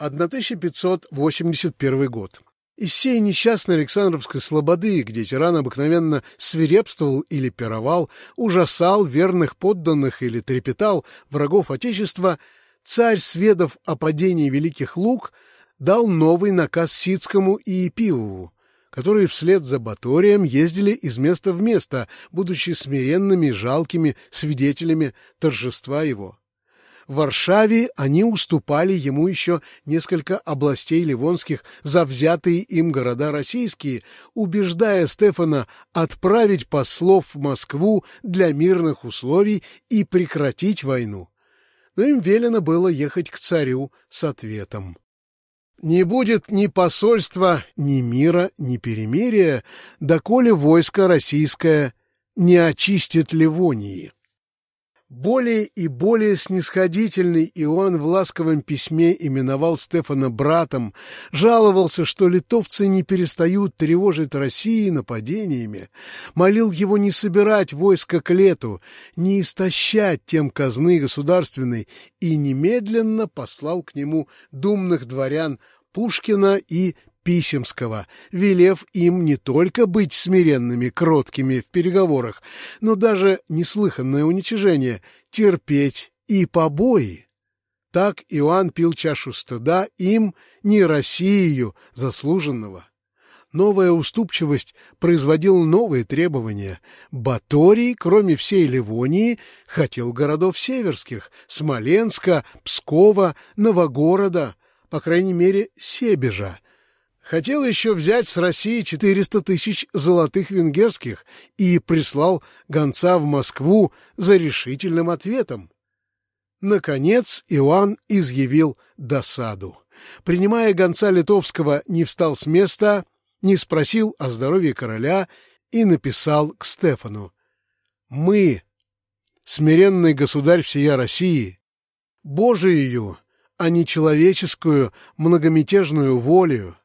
1581 год. Из сей несчастной Александровской слободы, где тиран обыкновенно свирепствовал или пировал, ужасал верных подданных или трепетал врагов Отечества, царь, сведав о падении великих луг, дал новый наказ Сицкому и Епивову, которые вслед за Баторием ездили из места в место, будучи смиренными, жалкими свидетелями торжества его. В Варшаве они уступали ему еще несколько областей ливонских за взятые им города российские, убеждая Стефана отправить послов в Москву для мирных условий и прекратить войну. Но им велено было ехать к царю с ответом. Не будет ни посольства, ни мира, ни перемирия, доколе войско российское не очистит Ливонии. Более и более снисходительный Иоанн в ласковом письме именовал Стефана братом, жаловался, что литовцы не перестают тревожить России нападениями, молил его не собирать войско к лету, не истощать тем казны государственной и немедленно послал к нему думных дворян Пушкина и Писемского, велев им не только быть смиренными, кроткими в переговорах, но даже неслыханное уничижение терпеть и побои. Так Иоанн пил чашу стыда им, не Россию, заслуженного. Новая уступчивость производила новые требования. Баторий, кроме всей Ливонии, хотел городов северских — Смоленска, Пскова, Новогорода, по крайней мере, Себежа — Хотел еще взять с России 400 тысяч золотых венгерских и прислал гонца в Москву за решительным ответом. Наконец Иоанн изъявил досаду. Принимая гонца литовского, не встал с места, не спросил о здоровье короля и написал к Стефану. «Мы, смиренный государь всея России, Божию, а не человеческую многомятежную волю,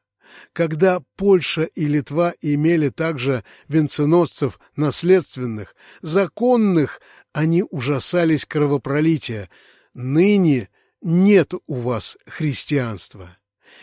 когда Польша и Литва имели также венценосцев наследственных, законных, они ужасались кровопролития. Ныне нет у вас христианства.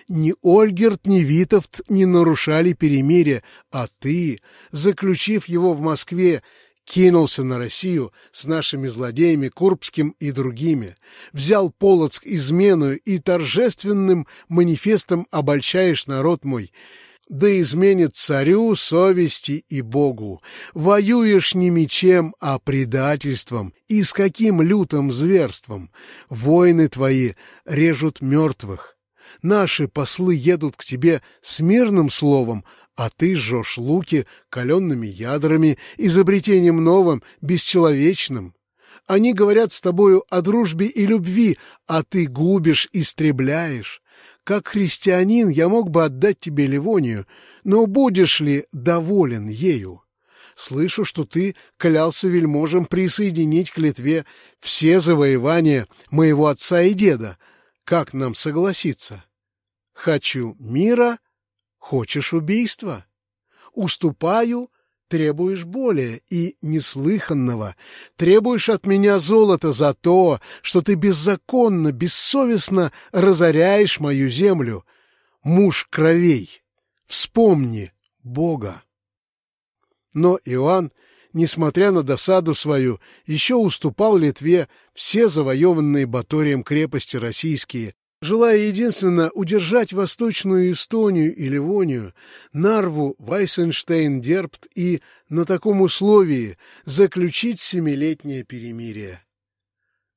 Ни Ольгерт, ни Витовт не нарушали перемирие, а ты, заключив его в Москве, кинулся на Россию с нашими злодеями Курбским и другими, взял Полоцк измену и торжественным манифестом обольщаешь народ мой, да изменит царю, совести и Богу. Воюешь не мечем, а предательством, и с каким лютым зверством. Войны твои режут мертвых. Наши послы едут к тебе с мирным словом, а ты жжешь луки каленными ядрами, изобретением новым, бесчеловечным. Они говорят с тобою о дружбе и любви, а ты губишь, истребляешь. Как христианин я мог бы отдать тебе Ливонию, но будешь ли доволен ею? Слышу, что ты клялся вельможем присоединить к Литве все завоевания моего отца и деда. Как нам согласиться? Хочу мира, Хочешь убийства? Уступаю, требуешь более и неслыханного. Требуешь от меня золота за то, что ты беззаконно, бессовестно разоряешь мою землю. Муж кровей, вспомни Бога. Но Иоанн, несмотря на досаду свою, еще уступал Литве все завоеванные Баторием крепости российские, желая единственно удержать Восточную Эстонию и Ливонию, Нарву, Вайсенштейн, Дербт и, на таком условии, заключить семилетнее перемирие.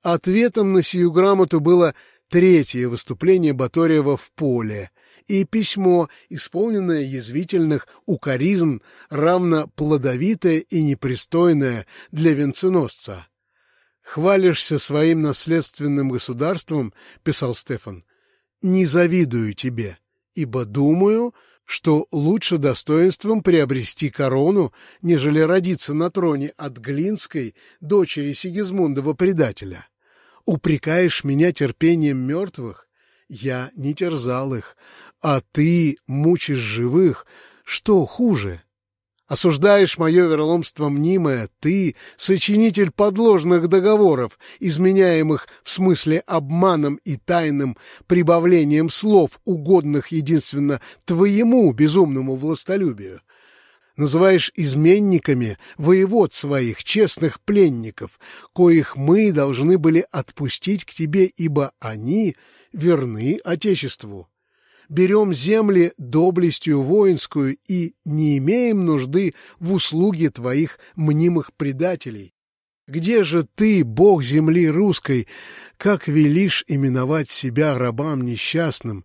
Ответом на сию грамоту было третье выступление Баторьева в поле и письмо, исполненное язвительных укоризн, равно плодовитое и непристойное для венценосца. «Хвалишься своим наследственным государством, — писал Стефан, — не завидую тебе, ибо думаю, что лучше достоинством приобрести корону, нежели родиться на троне от Глинской, дочери Сигизмундова предателя. Упрекаешь меня терпением мертвых? Я не терзал их, а ты мучишь живых. Что хуже? Осуждаешь мое вероломство мнимое, ты, сочинитель подложных договоров, изменяемых в смысле обманом и тайным прибавлением слов, угодных единственно твоему безумному властолюбию. Называешь изменниками воевод своих, честных пленников, коих мы должны были отпустить к тебе, ибо они верны Отечеству берем земли доблестью воинскую и не имеем нужды в услуге твоих мнимых предателей. Где же ты, Бог земли русской, как велишь именовать себя рабам несчастным?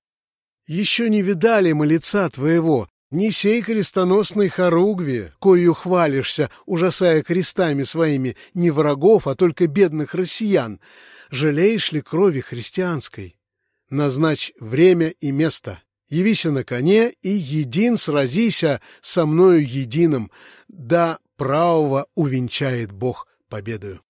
Еще не видали мы лица твоего, ни сей крестоносной хоругви, кою хвалишься, ужасая крестами своими не врагов, а только бедных россиян. Жалеешь ли крови христианской? Назначь время и место. Явися на коне и един сразися со мною единым, да правого увенчает Бог победою.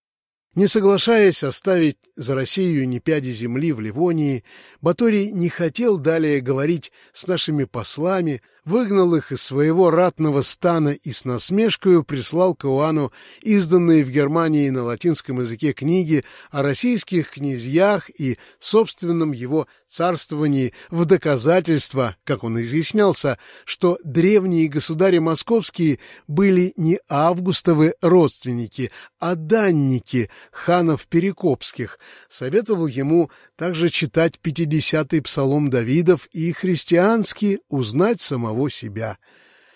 Не соглашаясь оставить за Россию ни пяди земли в Ливонии, Баторий не хотел далее говорить с нашими послами, выгнал их из своего ратного стана и с насмешкою прислал к Иоанну изданные в Германии на латинском языке книги о российских князьях и собственном его царствовании в доказательство, как он изъяснялся, что древние государи московские были не августовы родственники, а данники ханов перекопских, советовал ему также читать пятидесятый псалом Давидов и христиански узнать самого себя.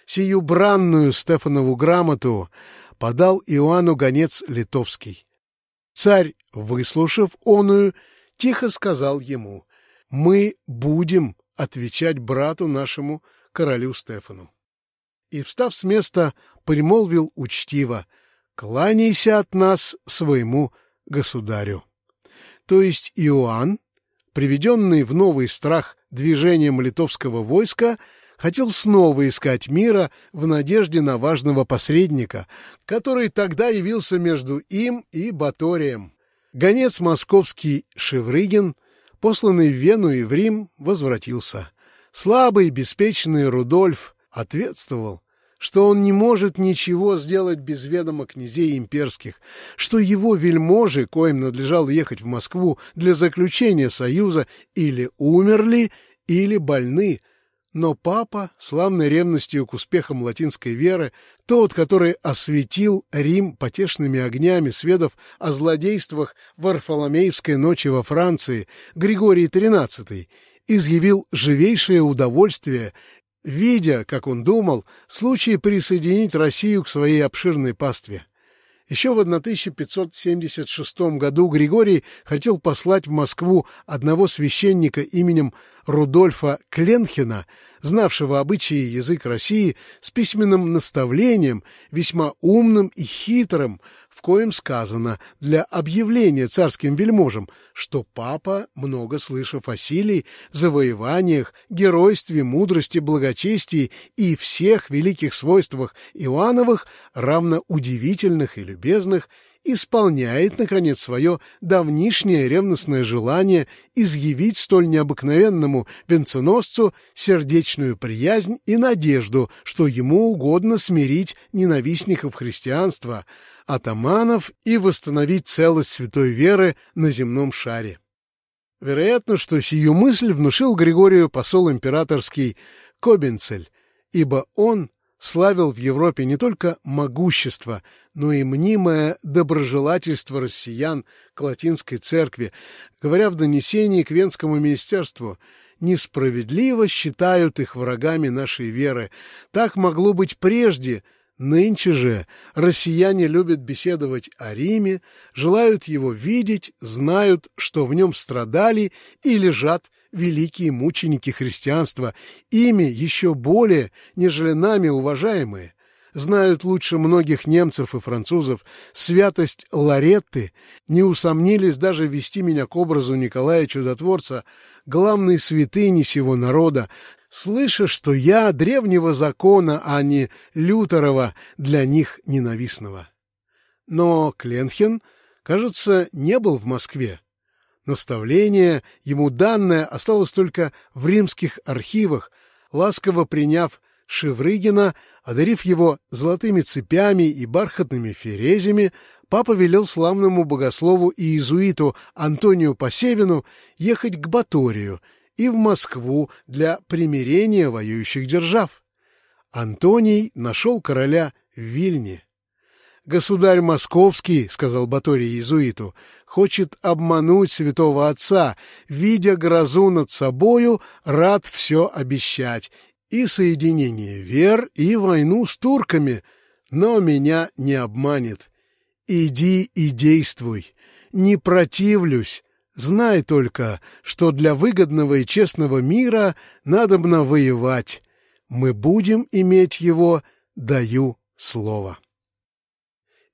Сию бранную Стефанову грамоту подал Иоанну гонец литовский. Царь, выслушав оную, тихо сказал ему, «Мы будем отвечать брату нашему королю Стефану». И, встав с места, примолвил учтиво, «Кланяйся от нас своему государю». То есть Иоанн, приведенный в новый страх движением литовского войска, хотел снова искать мира в надежде на важного посредника, который тогда явился между им и Баторием. Гонец московский Шеврыгин, посланный в Вену и в Рим, возвратился. Слабый, беспечный Рудольф ответствовал, что он не может ничего сделать без ведома князей имперских, что его вельможи, коим надлежало ехать в Москву для заключения союза, или умерли, или больны, но папа, славной ревностью к успехам латинской веры, тот, который осветил Рим потешными огнями, сведов о злодействах Варфоломеевской ночи во Франции, Григорий XIII, изъявил живейшее удовольствие видя, как он думал, случай присоединить Россию к своей обширной пастве. Еще в 1576 году Григорий хотел послать в Москву одного священника именем Рудольфа Кленхена, знавшего обычаи и язык России, с письменным наставлением, весьма умным и хитрым, в коем сказано для объявления царским вельможам, что папа, много слышав о силе, завоеваниях, геройстве, мудрости, благочестии и всех великих свойствах Иоанновых, равно удивительных и любезных, исполняет, наконец, свое давнишнее ревностное желание изъявить столь необыкновенному венценосцу сердечную приязнь и надежду, что ему угодно смирить ненавистников христианства, атаманов и восстановить целость святой веры на земном шаре. Вероятно, что сию мысль внушил Григорию посол императорский Кобенцель, ибо он славил в Европе не только могущество, но и мнимое доброжелательство россиян к латинской церкви, говоря в донесении к Венскому министерству «Несправедливо считают их врагами нашей веры. Так могло быть прежде, Нынче же россияне любят беседовать о Риме, желают его видеть, знают, что в нем страдали и лежат великие мученики христианства, ими еще более, нежели нами уважаемые, знают лучше многих немцев и французов святость Лоретты, не усомнились даже вести меня к образу Николая Чудотворца, главной святыни сего народа, слыша, что я древнего закона, а не Лютерова, для них ненавистного. Но Кленхен, кажется, не был в Москве. Наставление, ему данное, осталось только в римских архивах, ласково приняв Шеврыгина, Одарив его золотыми цепями и бархатными ферезями, папа велел славному богослову и иезуиту Антонию Посевину ехать к Баторию и в Москву для примирения воюющих держав. Антоний нашел короля в Вильне. «Государь московский, — сказал Баторий иезуиту, — хочет обмануть святого отца, видя грозу над собою, рад все обещать, и соединение вер, и войну с турками, но меня не обманет. Иди и действуй, не противлюсь, знай только, что для выгодного и честного мира надобно воевать. Мы будем иметь его, даю слово».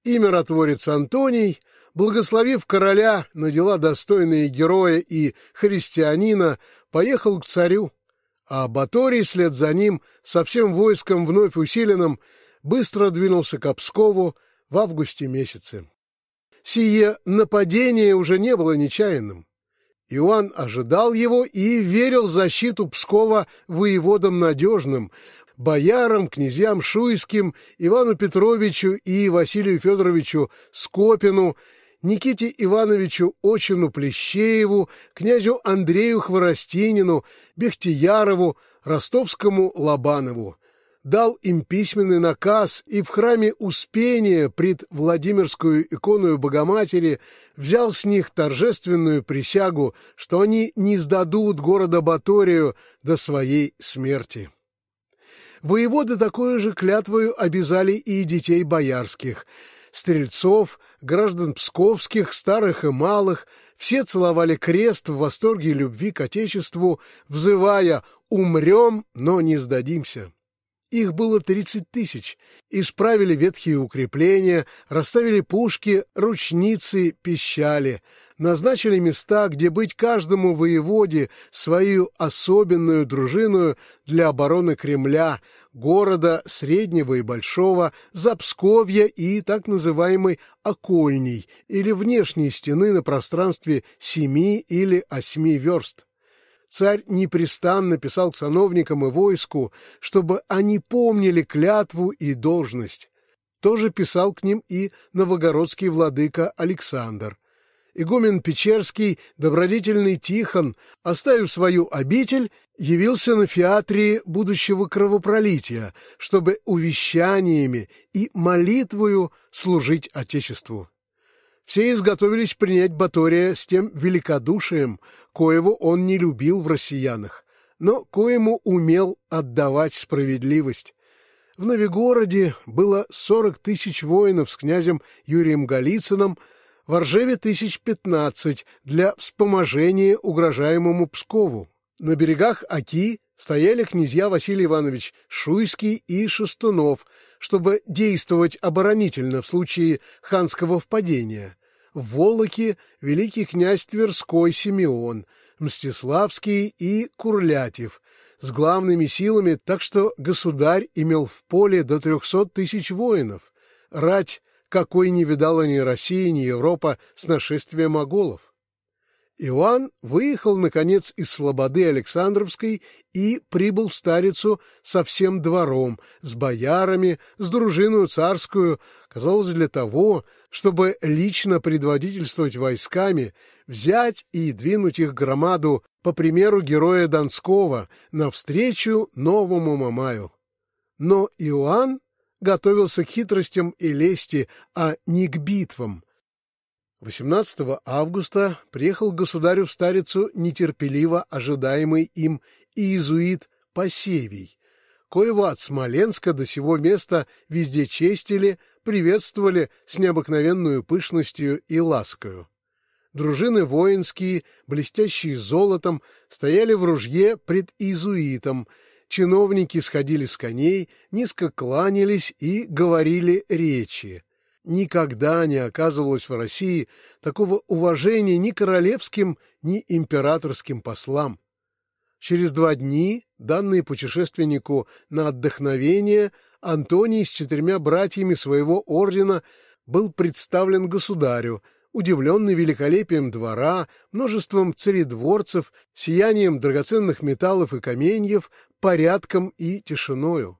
И миротворец Антоний, благословив короля на дела достойные героя и христианина, поехал к царю, а Баторий след за ним со всем войском вновь усиленным быстро двинулся к Пскову в августе месяце. Сие нападение уже не было нечаянным. Иоанн ожидал его и верил защиту Пскова воеводам надежным, боярам, князьям Шуйским, Ивану Петровичу и Василию Федоровичу Скопину, Никите Ивановичу Очину Плещееву, князю Андрею Хворостинину, Бехтиярову, Ростовскому Лобанову. Дал им письменный наказ и в храме Успения пред Владимирскую иконую Богоматери взял с них торжественную присягу, что они не сдадут города Баторию до своей смерти. Воеводы такое же клятвою обязали и детей боярских, стрельцов, граждан псковских, старых и малых, все целовали крест в восторге любви к Отечеству, взывая «Умрем, но не сдадимся». Их было тридцать тысяч. Исправили ветхие укрепления, расставили пушки, ручницы, пищали — назначили места, где быть каждому воеводе свою особенную дружину для обороны Кремля, города Среднего и Большого, Запсковья и так называемой Окольней или внешней стены на пространстве семи или осьми верст. Царь непрестанно писал к сановникам и войску, чтобы они помнили клятву и должность. Тоже писал к ним и новогородский владыка Александр игумен Печерский, добродетельный Тихон, оставив свою обитель, явился на фиатре будущего кровопролития, чтобы увещаниями и молитвою служить Отечеству. Все изготовились принять Батория с тем великодушием, коего он не любил в россиянах, но коему умел отдавать справедливость. В Новигороде было сорок тысяч воинов с князем Юрием Голицыным, в Ржеве тысяч пятнадцать для вспоможения угрожаемому Пскову. На берегах Оки стояли князья Василий Иванович Шуйский и Шестунов, чтобы действовать оборонительно в случае ханского впадения. В Волоке великий князь Тверской Симеон, Мстиславский и Курлятев с главными силами, так что государь имел в поле до трехсот тысяч воинов. Рать какой не видала ни Россия, ни Европа с нашествием моголов. Иоанн выехал, наконец, из Слободы Александровской и прибыл в Старицу со всем двором, с боярами, с дружиной царскую, казалось, для того, чтобы лично предводительствовать войсками, взять и двинуть их громаду, по примеру героя Донского, навстречу новому Мамаю. Но Иоанн готовился к хитростям и лести, а не к битвам. 18 августа приехал государю в Старицу нетерпеливо ожидаемый им иезуит Посевий, коего от Смоленска до сего места везде честили, приветствовали с необыкновенную пышностью и ласкою. Дружины воинские, блестящие золотом, стояли в ружье пред иезуитом, чиновники сходили с коней, низко кланялись и говорили речи. Никогда не оказывалось в России такого уважения ни королевским, ни императорским послам. Через два дни, данные путешественнику на отдохновение, Антоний с четырьмя братьями своего ордена был представлен государю, удивленный великолепием двора, множеством царедворцев, сиянием драгоценных металлов и каменьев, порядком и тишиною.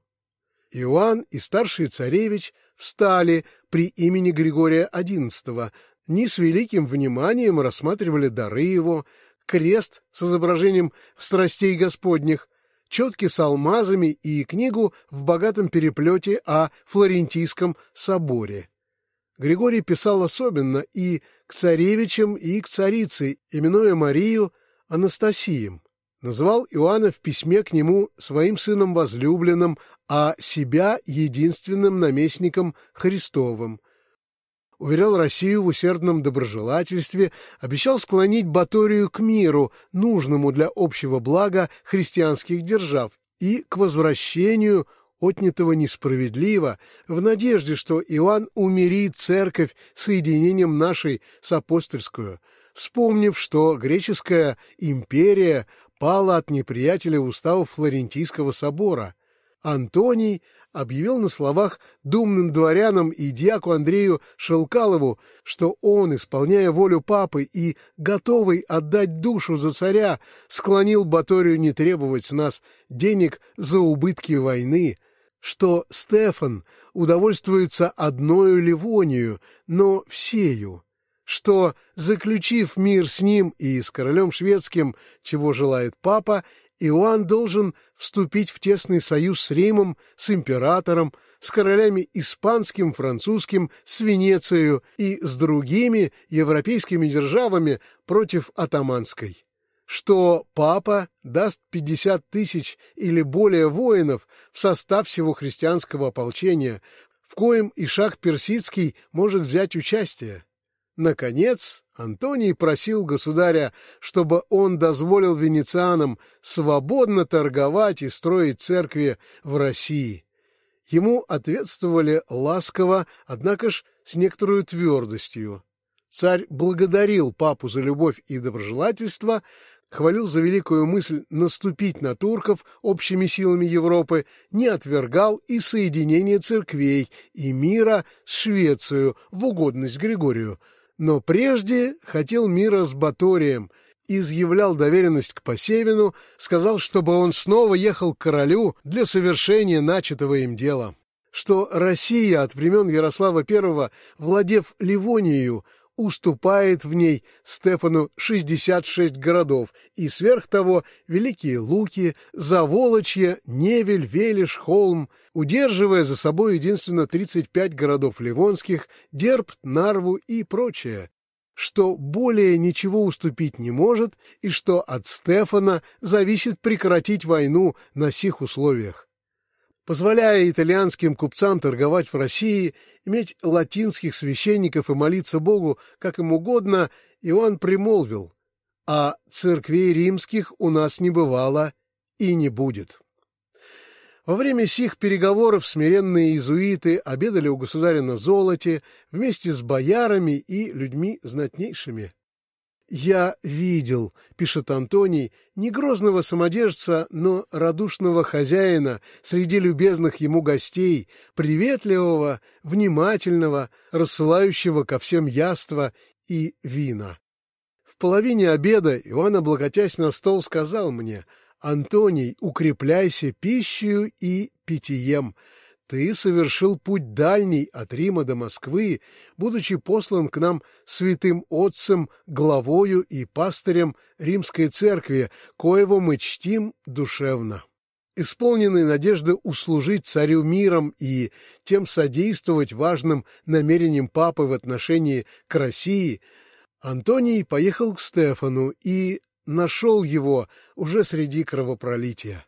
Иоанн и старший царевич встали при имени Григория XI, не с великим вниманием рассматривали дары его, крест с изображением страстей Господних, четки с алмазами и книгу в богатом переплете о Флорентийском соборе. Григорий писал особенно и к царевичам, и к царице, именуя Марию Анастасием. Называл Иоанна в письме к нему своим сыном возлюбленным, а себя единственным наместником Христовым – уверял Россию в усердном доброжелательстве, обещал склонить Баторию к миру, нужному для общего блага христианских держав, и к возвращению отнятого несправедливо, в надежде, что Иоанн умирит церковь соединением нашей с апостольскую, вспомнив, что греческая империя пала от неприятеля уставов Флорентийского собора. Антоний объявил на словах думным дворянам и дьяку Андрею Шелкалову, что он, исполняя волю папы и готовый отдать душу за царя, склонил Баторию не требовать с нас денег за убытки войны, что Стефан удовольствуется одною Ливонию, но всею, что, заключив мир с ним и с королем шведским, чего желает папа, Иоанн должен вступить в тесный союз с Римом, с императором, с королями испанским, французским, с Венецией и с другими европейскими державами против атаманской. Что папа даст 50 тысяч или более воинов в состав всего христианского ополчения, в коем и шаг персидский может взять участие. Наконец, Антоний просил государя, чтобы он дозволил венецианам свободно торговать и строить церкви в России. Ему ответствовали ласково, однако ж с некоторой твердостью. Царь благодарил папу за любовь и доброжелательство, хвалил за великую мысль наступить на турков общими силами Европы, не отвергал и соединение церквей и мира с Швецией в угодность Григорию — но прежде хотел мира с Баторием, изъявлял доверенность к Посевину, сказал, чтобы он снова ехал к королю для совершения начатого им дела, что Россия от времен Ярослава I, владев Ливонией, уступает в ней Стефану 66 городов, и сверх того Великие Луки, Заволочье, Невель, Велиш, Холм, удерживая за собой единственно 35 городов ливонских, Дербт, Нарву и прочее, что более ничего уступить не может и что от Стефана зависит прекратить войну на сих условиях позволяя итальянским купцам торговать в России, иметь латинских священников и молиться Богу как им угодно, Иоанн примолвил, а церквей римских у нас не бывало и не будет. Во время сих переговоров смиренные иезуиты обедали у государя на золоте вместе с боярами и людьми знатнейшими. «Я видел», — пишет Антоний, — «не грозного самодержца, но радушного хозяина среди любезных ему гостей, приветливого, внимательного, рассылающего ко всем яства и вина». В половине обеда Иоанн, облокотясь на стол, сказал мне, «Антоний, укрепляйся пищей и питьем, ты совершил путь дальний от Рима до Москвы, будучи послан к нам святым отцем, главою и пастырем Римской церкви, коего мы чтим душевно. Исполненный надежды услужить царю миром и тем содействовать важным намерениям папы в отношении к России, Антоний поехал к Стефану и нашел его уже среди кровопролития.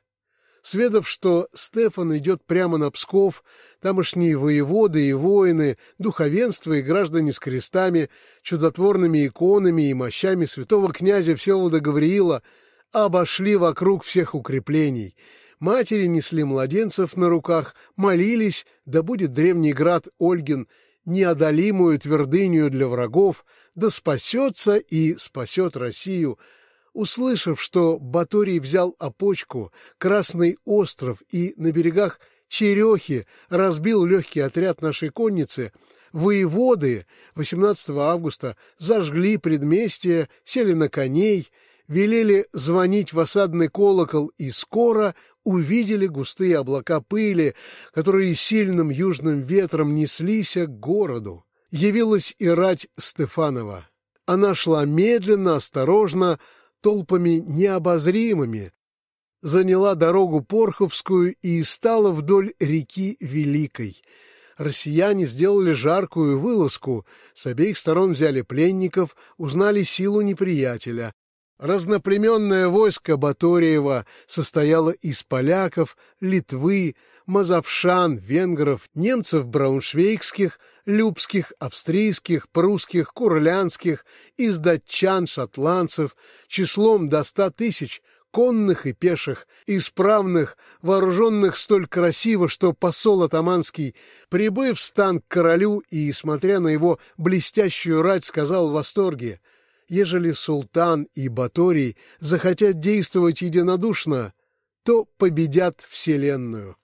Сведав, что Стефан идет прямо на Псков, тамошние воеводы и воины, духовенство и граждане с крестами, чудотворными иконами и мощами святого князя Всеволода Гавриила обошли вокруг всех укреплений. Матери несли младенцев на руках, молились, да будет древний град Ольгин неодолимую твердыню для врагов, да спасется и спасет Россию — Услышав, что Баторий взял опочку, Красный остров и на берегах Черехи разбил легкий отряд нашей конницы, воеводы 18 августа зажгли предместье, сели на коней, велели звонить в осадный колокол и скоро увидели густые облака пыли, которые сильным южным ветром неслись к городу. Явилась и рать Стефанова. Она шла медленно, осторожно, толпами необозримыми, заняла дорогу Порховскую и стала вдоль реки Великой. Россияне сделали жаркую вылазку, с обеих сторон взяли пленников, узнали силу неприятеля. Разноплеменное войско Баториева состояло из поляков, Литвы, мазовшан, венгров, немцев брауншвейгских, любских, австрийских, прусских, курлянских, из датчан, шотландцев, числом до ста тысяч, конных и пеших, исправных, вооруженных столь красиво, что посол атаманский, прибыв в стан к королю и, смотря на его блестящую рать, сказал в восторге, «Ежели султан и Баторий захотят действовать единодушно, то победят вселенную».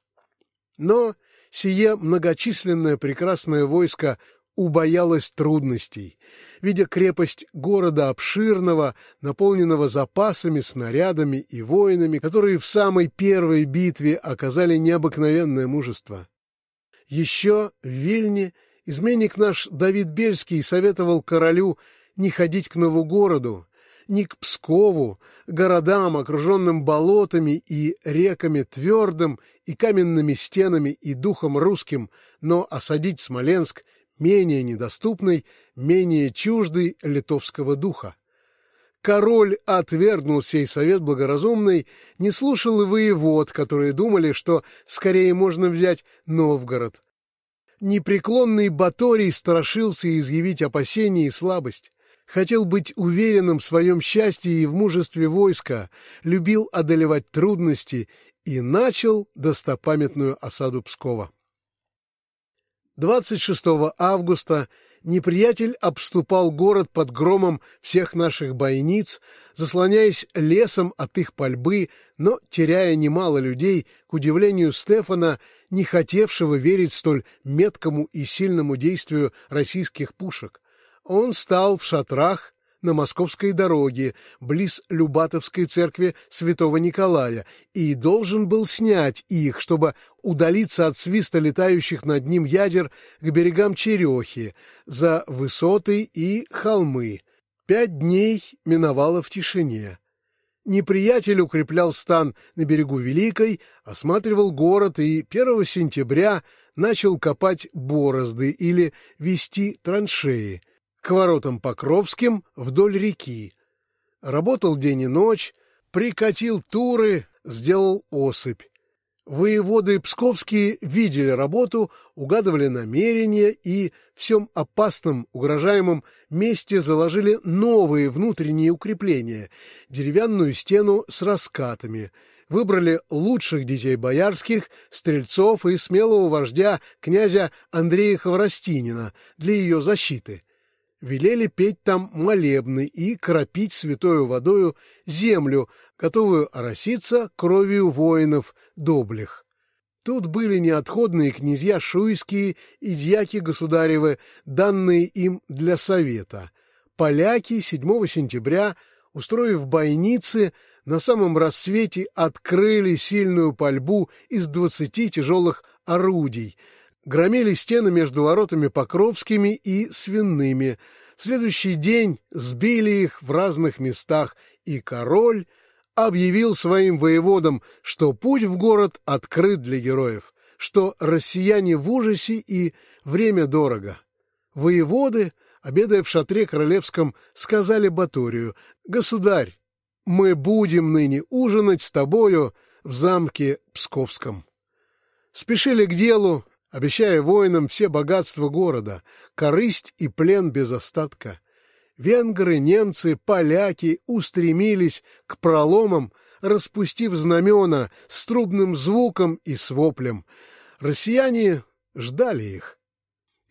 Но сие многочисленное прекрасное войско убоялось трудностей, видя крепость города обширного, наполненного запасами, снарядами и воинами, которые в самой первой битве оказали необыкновенное мужество. Еще в Вильне изменник наш Давид Бельский советовал королю не ходить к Новогороду, ни к Пскову, городам, окруженным болотами и реками твердым и каменными стенами и духом русским, но осадить Смоленск менее недоступный, менее чуждый литовского духа. Король отвергнул сей совет благоразумный, не слушал и воевод, которые думали, что скорее можно взять Новгород. Непреклонный Баторий страшился изъявить опасения и слабость хотел быть уверенным в своем счастье и в мужестве войска, любил одолевать трудности и начал достопамятную осаду Пскова. 26 августа неприятель обступал город под громом всех наших бойниц, заслоняясь лесом от их пальбы, но теряя немало людей, к удивлению Стефана, не хотевшего верить столь меткому и сильному действию российских пушек. Он стал в шатрах на московской дороге, близ Любатовской церкви святого Николая, и должен был снять их, чтобы удалиться от свиста летающих над ним ядер к берегам Черехи, за высоты и холмы. Пять дней миновало в тишине. Неприятель укреплял стан на берегу Великой, осматривал город и 1 сентября начал копать борозды или вести траншеи — к воротам Покровским вдоль реки. Работал день и ночь, прикатил туры, сделал осыпь. Воеводы псковские видели работу, угадывали намерения и всем опасном, угрожаемом месте заложили новые внутренние укрепления, деревянную стену с раскатами, выбрали лучших детей боярских, стрельцов и смелого вождя князя Андрея Хворостинина для ее защиты — велели петь там молебны и кропить святою водою землю, готовую ороситься кровью воинов доблих. Тут были неотходные князья шуйские и дьяки государевы, данные им для совета. Поляки 7 сентября, устроив бойницы, на самом рассвете открыли сильную пальбу из двадцати тяжелых орудий — громили стены между воротами Покровскими и Свинными. В следующий день сбили их в разных местах, и король объявил своим воеводам, что путь в город открыт для героев, что россияне в ужасе и время дорого. Воеводы, обедая в шатре королевском, сказали Баторию, «Государь, мы будем ныне ужинать с тобою в замке Псковском». Спешили к делу, обещая воинам все богатства города, корысть и плен без остатка. Венгры, немцы, поляки устремились к проломам, распустив знамена с трубным звуком и с воплем. Россияне ждали их.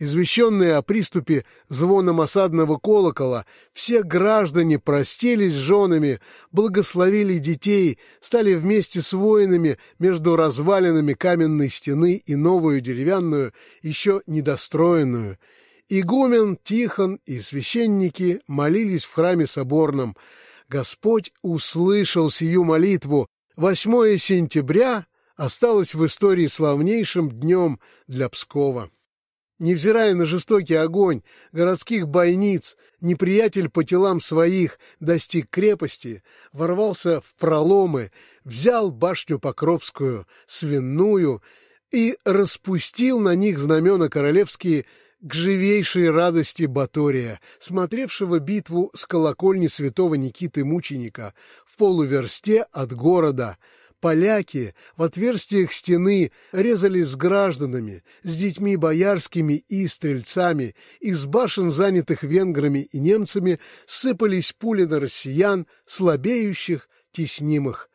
Извещенные о приступе звоном осадного колокола, все граждане простились с женами, благословили детей, стали вместе с воинами между развалинами каменной стены и новую деревянную, еще недостроенную. Игумен, Тихон и священники молились в храме соборном. Господь услышал сию молитву, 8 сентября осталось в истории славнейшим днем для Пскова. Невзирая на жестокий огонь городских бойниц, неприятель по телам своих достиг крепости, ворвался в проломы, взял башню Покровскую, свинную, и распустил на них знамена королевские к живейшей радости Батория, смотревшего битву с колокольни святого Никиты Мученика в полуверсте от города — поляки в отверстиях стены резали с гражданами, с детьми боярскими и стрельцами, из башен, занятых венграми и немцами, сыпались пули на россиян, слабеющих, теснимых.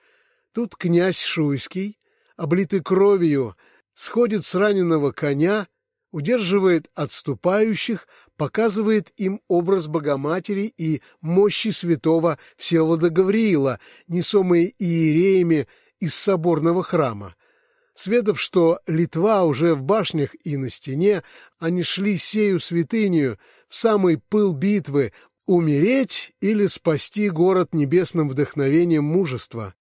Тут князь Шуйский, облитый кровью, сходит с раненого коня, удерживает отступающих, показывает им образ Богоматери и мощи святого Всеволода Гавриила, несомые иереями из соборного храма. Сведав, что Литва уже в башнях и на стене, они шли сею святыню в самый пыл битвы умереть или спасти город небесным вдохновением мужества.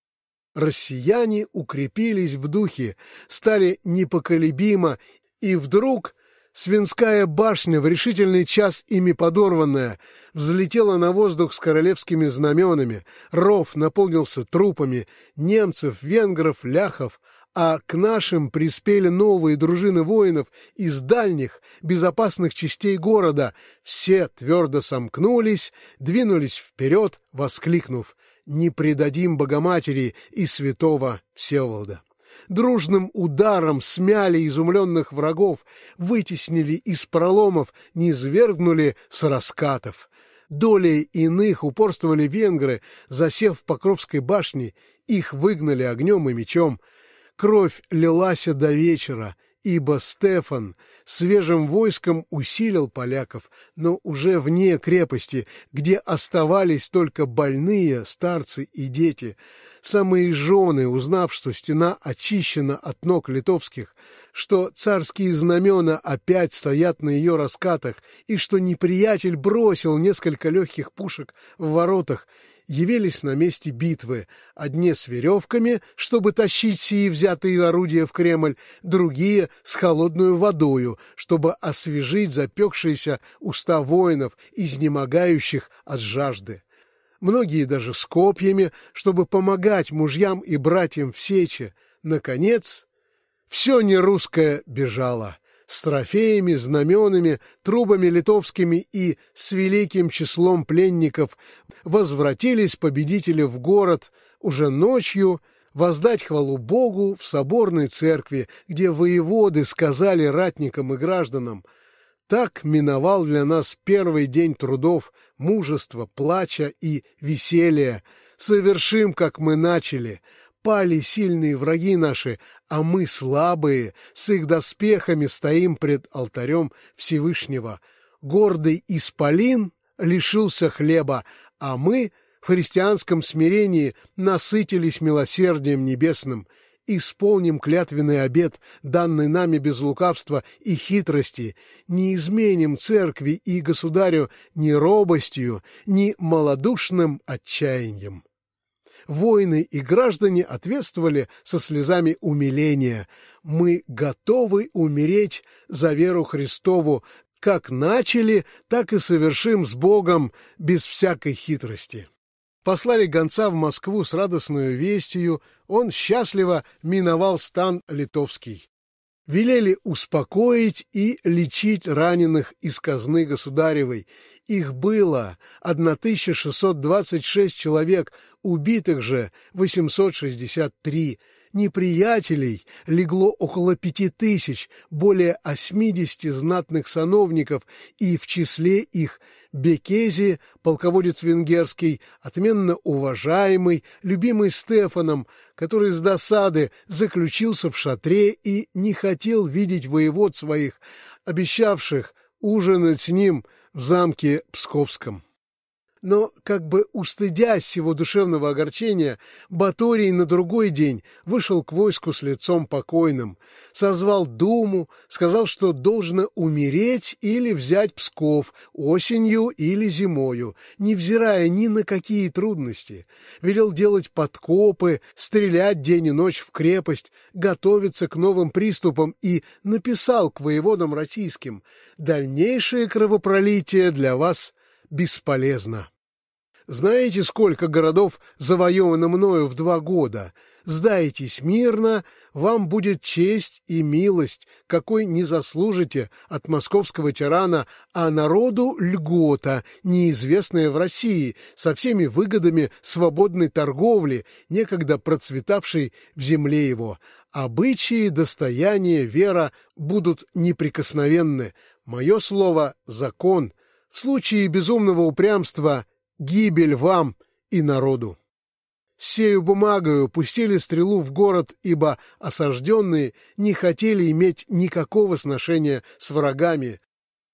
Россияне укрепились в духе, стали непоколебимо, и вдруг Свинская башня, в решительный час ими подорванная, взлетела на воздух с королевскими знаменами, ров наполнился трупами немцев, венгров, ляхов, а к нашим приспели новые дружины воинов из дальних, безопасных частей города. Все твердо сомкнулись, двинулись вперед, воскликнув «Не предадим Богоматери и святого Всеволода» дружным ударом смяли изумленных врагов, вытеснили из проломов, низвергнули с раскатов. Долей иных упорствовали венгры, засев в Покровской башне, их выгнали огнем и мечом. Кровь лилась до вечера, ибо Стефан свежим войском усилил поляков, но уже вне крепости, где оставались только больные, старцы и дети. Самые жены, узнав, что стена очищена от ног литовских, что царские знамена опять стоят на ее раскатах и что неприятель бросил несколько легких пушек в воротах, явились на месте битвы, одни с веревками, чтобы тащить сии взятые орудия в Кремль, другие с холодную водою, чтобы освежить запекшиеся уста воинов, изнемогающих от жажды. Многие даже с копьями, чтобы помогать мужьям и братьям в сече. Наконец, все нерусское бежало с трофеями, знаменами, трубами литовскими и с великим числом пленников возвратились победители в город уже ночью воздать хвалу Богу в соборной церкви, где воеводы сказали ратникам и гражданам «Так миновал для нас первый день трудов, мужества, плача и веселья. Совершим, как мы начали, пали сильные враги наши, а мы слабые, с их доспехами стоим пред алтарем Всевышнего. Гордый исполин лишился хлеба, а мы в христианском смирении насытились милосердием небесным, исполним клятвенный обет, данный нами без лукавства и хитрости, не изменим церкви и государю ни робостью, ни малодушным отчаянием воины и граждане ответствовали со слезами умиления. «Мы готовы умереть за веру Христову, как начали, так и совершим с Богом без всякой хитрости». Послали гонца в Москву с радостную вестью, он счастливо миновал стан литовский. Велели успокоить и лечить раненых из казны государевой. Их было 1626 человек, убитых же 863, неприятелей легло около пяти тысяч, более осьмидесяти знатных сановников, и в числе их Бекези, полководец венгерский, отменно уважаемый, любимый Стефаном, который с досады заключился в шатре и не хотел видеть воевод своих, обещавших ужинать с ним замке Псковском. Но, как бы устыдясь всего душевного огорчения, Баторий на другой день вышел к войску с лицом покойным, созвал думу, сказал, что должно умереть или взять Псков осенью или зимою, невзирая ни на какие трудности. Велел делать подкопы, стрелять день и ночь в крепость, готовиться к новым приступам и написал к воеводам российским «Дальнейшее кровопролитие для вас бесполезно». Знаете, сколько городов завоевано мною в два года? Сдайтесь мирно, вам будет честь и милость, какой не заслужите от московского тирана, а народу льгота, неизвестная в России, со всеми выгодами свободной торговли, некогда процветавшей в земле его. Обычаи, достояние, вера будут неприкосновенны. Мое слово — закон. В случае безумного упрямства — Гибель вам и народу! Сею бумагою пустили стрелу в город, ибо осажденные не хотели иметь никакого сношения с врагами.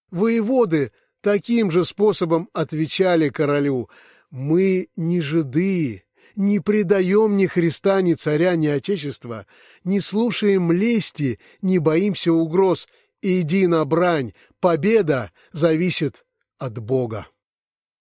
Воеводы таким же способом отвечали королю «Мы не жиды, не предаем ни Христа, ни царя, ни Отечества, не слушаем лести, не боимся угроз, иди на брань, победа зависит от Бога».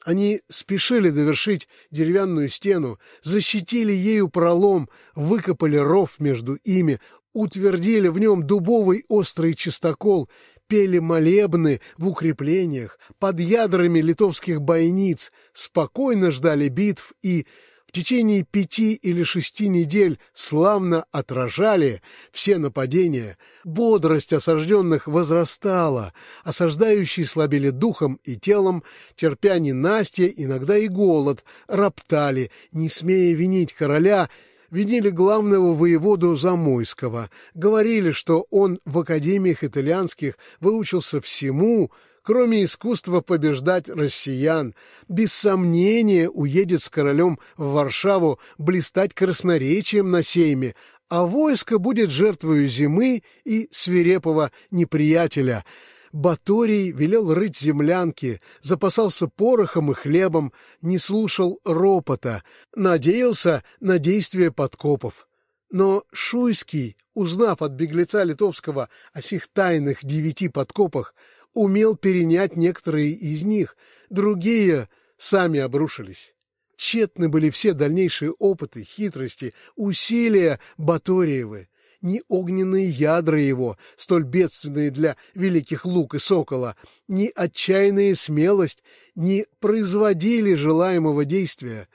Они спешили довершить деревянную стену, защитили ею пролом, выкопали ров между ими, утвердили в нем дубовый острый чистокол, пели молебны в укреплениях, под ядрами литовских бойниц, спокойно ждали битв и в течение пяти или шести недель славно отражали все нападения. Бодрость осажденных возрастала, осаждающие слабели духом и телом, терпя ненастье, иногда и голод, роптали, не смея винить короля, винили главного воеводу Замойского, говорили, что он в академиях итальянских выучился всему, кроме искусства побеждать россиян, без сомнения уедет с королем в Варшаву блистать красноречием на сейме, а войско будет жертвою зимы и свирепого неприятеля. Баторий велел рыть землянки, запасался порохом и хлебом, не слушал ропота, надеялся на действие подкопов. Но Шуйский, узнав от беглеца литовского о сих тайных девяти подкопах, умел перенять некоторые из них, другие сами обрушились. Тщетны были все дальнейшие опыты, хитрости, усилия Баториевы. Ни огненные ядра его, столь бедственные для великих лук и сокола, ни отчаянная смелость не производили желаемого действия.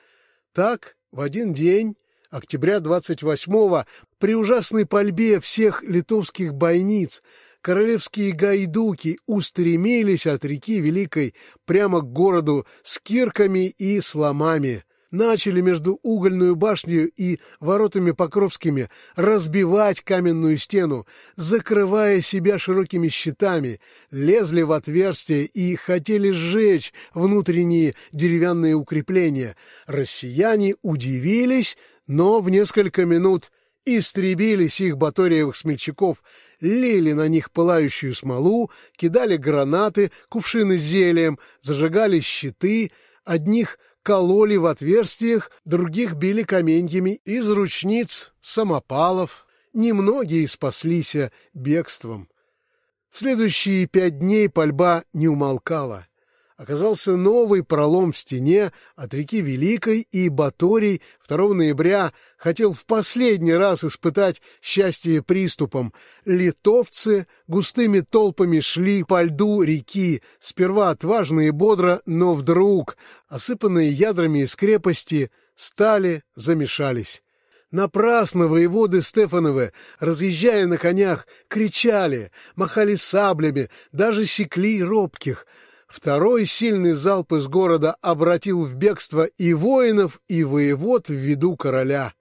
Так, в один день, октября 28-го, при ужасной пальбе всех литовских бойниц, королевские гайдуки устремились от реки Великой прямо к городу с кирками и сломами. Начали между угольную башней и воротами Покровскими разбивать каменную стену, закрывая себя широкими щитами, лезли в отверстия и хотели сжечь внутренние деревянные укрепления. Россияне удивились, но в несколько минут истребили сих баториевых смельчаков лили на них пылающую смолу, кидали гранаты, кувшины с зельем, зажигали щиты, одних кололи в отверстиях, других били каменьями из ручниц, самопалов. Немногие спаслись бегством. В следующие пять дней пальба не умолкала оказался новый пролом в стене от реки Великой, и Баторий 2 ноября хотел в последний раз испытать счастье приступом. Литовцы густыми толпами шли по льду реки, сперва отважно и бодро, но вдруг, осыпанные ядрами из крепости, стали, замешались. Напрасно воеводы Стефановы, разъезжая на конях, кричали, махали саблями, даже секли робких — Второй сильный залп из города обратил в бегство и воинов, и воевод в виду короля.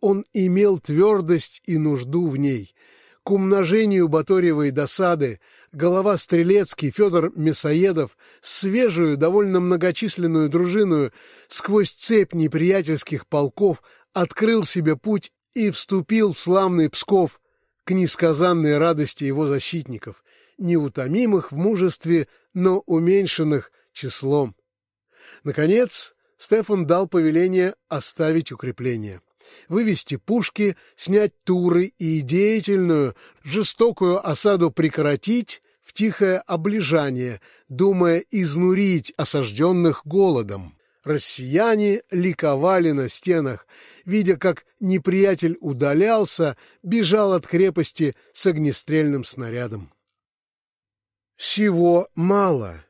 Он имел твердость и нужду в ней. К умножению Баторьевой досады голова Стрелецкий Федор Мясоедов свежую, довольно многочисленную дружину сквозь цепь неприятельских полков открыл себе путь и вступил в славный Псков к несказанной радости его защитников неутомимых в мужестве, но уменьшенных числом. Наконец, Стефан дал повеление оставить укрепление, вывести пушки, снять туры и деятельную, жестокую осаду прекратить в тихое облежание, думая изнурить осажденных голодом. Россияне ликовали на стенах, видя, как неприятель удалялся, бежал от крепости с огнестрельным снарядом. Всего мало,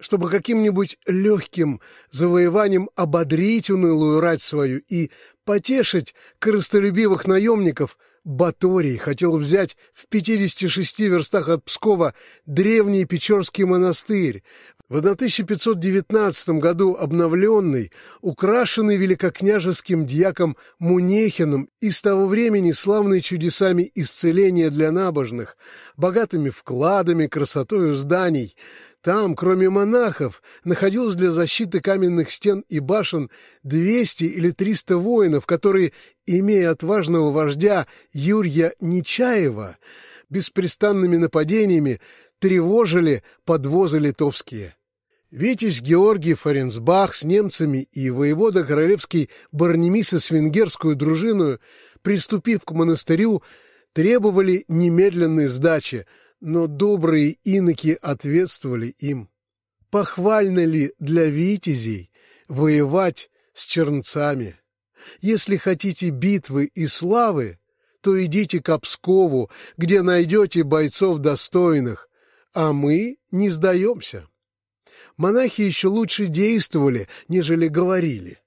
чтобы каким-нибудь легким завоеванием ободрить унылую рать свою и потешить корыстолюбивых наемников — Баторий хотел взять в 56 верстах от Пскова древний Печорский монастырь, в 1519 году обновленный, украшенный великокняжеским дьяком Мунехиным и с того времени славный чудесами исцеления для набожных, богатыми вкладами, красотою зданий, там, кроме монахов, находилось для защиты каменных стен и башен 200 или 300 воинов, которые, имея отважного вождя Юрия Нечаева, беспрестанными нападениями тревожили подвозы литовские. Витязь Георгий Фаренсбах с немцами и воевода королевский Барнемиса с венгерскую дружину, приступив к монастырю, требовали немедленной сдачи – но добрые иноки ответствовали им. Похвально ли для витязей воевать с чернцами? Если хотите битвы и славы, то идите к Пскову, где найдете бойцов достойных, а мы не сдаемся. Монахи еще лучше действовали, нежели говорили.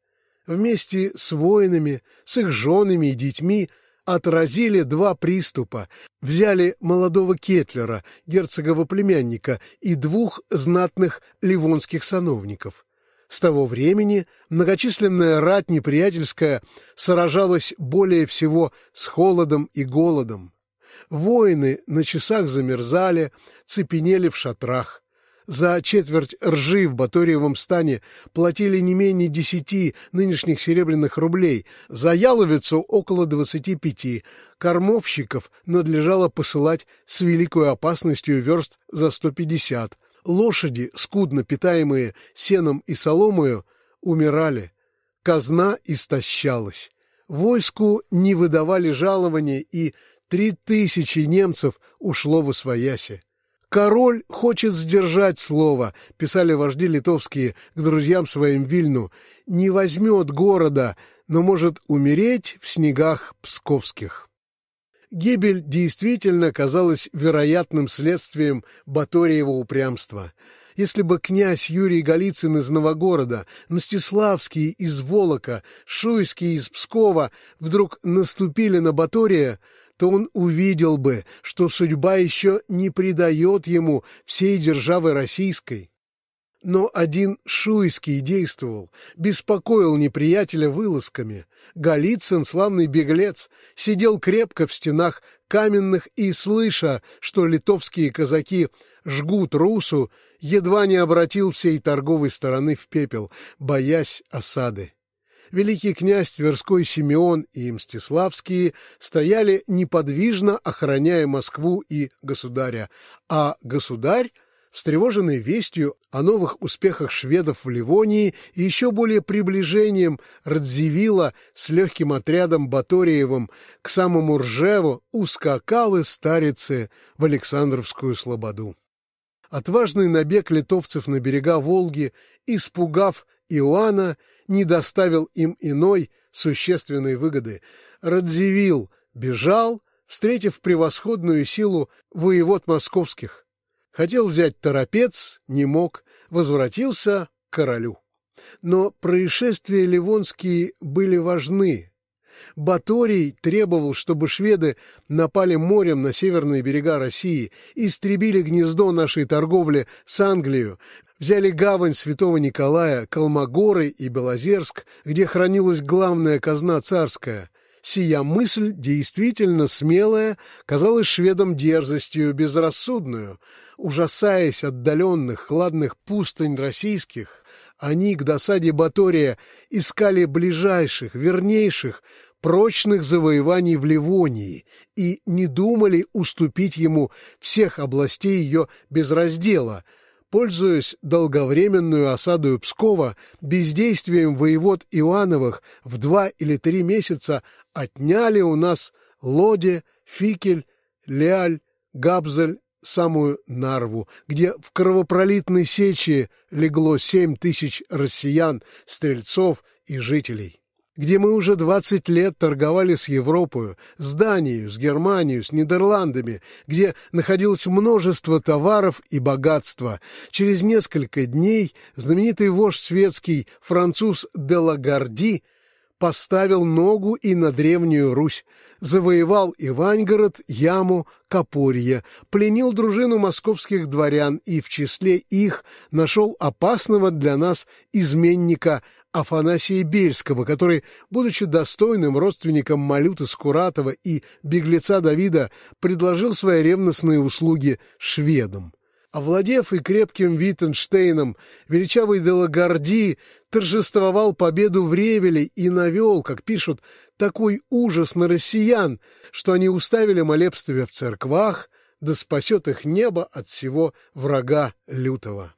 Вместе с воинами, с их женами и детьми – отразили два приступа, взяли молодого Кетлера, герцогова племянника, и двух знатных ливонских сановников. С того времени многочисленная рать неприятельская сражалась более всего с холодом и голодом. Воины на часах замерзали, цепенели в шатрах. За четверть ржи в Баториевом стане платили не менее десяти нынешних серебряных рублей, за яловицу около двадцати пяти. Кормовщиков надлежало посылать с великой опасностью верст за сто пятьдесят. Лошади, скудно питаемые сеном и соломою, умирали. Казна истощалась. Войску не выдавали жалования, и три тысячи немцев ушло в освояси. «Король хочет сдержать слово», — писали вожди литовские к друзьям своим Вильну, «не возьмет города, но может умереть в снегах псковских». Гибель действительно казалась вероятным следствием Баториева упрямства. Если бы князь Юрий Голицын из Новогорода, Мстиславский из Волока, Шуйский из Пскова вдруг наступили на Батория, то он увидел бы, что судьба еще не предает ему всей державы российской. Но один Шуйский действовал, беспокоил неприятеля вылазками. Голицын, славный беглец, сидел крепко в стенах каменных и, слыша, что литовские казаки жгут русу, едва не обратил всей торговой стороны в пепел, боясь осады великий князь Тверской Симеон и Мстиславские стояли неподвижно, охраняя Москву и государя, а государь, встревоженный вестью о новых успехах шведов в Ливонии и еще более приближением Радзивилла с легким отрядом Баториевым к самому Ржеву, ускакал из Старицы в Александровскую Слободу. Отважный набег литовцев на берега Волги, испугав Иоанна, не доставил им иной существенной выгоды. Радзивилл бежал, встретив превосходную силу воевод московских. Хотел взять торопец, не мог, возвратился к королю. Но происшествия ливонские были важны. Баторий требовал, чтобы шведы напали морем на северные берега России, истребили гнездо нашей торговли с Англией, взяли гавань Святого Николая, Калмогоры и Белозерск, где хранилась главная казна царская. Сия мысль, действительно смелая, казалась шведам дерзостью безрассудную. Ужасаясь отдаленных, хладных пустынь российских, они к досаде Батория искали ближайших, вернейших, прочных завоеваний в Ливонии и не думали уступить ему всех областей ее без раздела — пользуясь долговременную осадою Пскова, бездействием воевод Иоанновых в два или три месяца отняли у нас Лоде, Фикель, Леаль, Габзель, самую Нарву, где в кровопролитной сече легло семь тысяч россиян, стрельцов и жителей где мы уже двадцать лет торговали с Европою, с Данией, с Германией, с Нидерландами, где находилось множество товаров и богатства. Через несколько дней знаменитый вождь светский француз де Лагарди поставил ногу и на Древнюю Русь, завоевал Ивангород, Яму, Копорье, пленил дружину московских дворян и в числе их нашел опасного для нас изменника Афанасия Бельского, который, будучи достойным родственником Малюты Скуратова и беглеца Давида, предложил свои ревностные услуги шведам. Овладев и крепким Виттенштейном, величавый Делагарди торжествовал победу в Ревеле и навел, как пишут, такой ужас на россиян, что они уставили молебствие в церквах, да спасет их небо от всего врага лютого.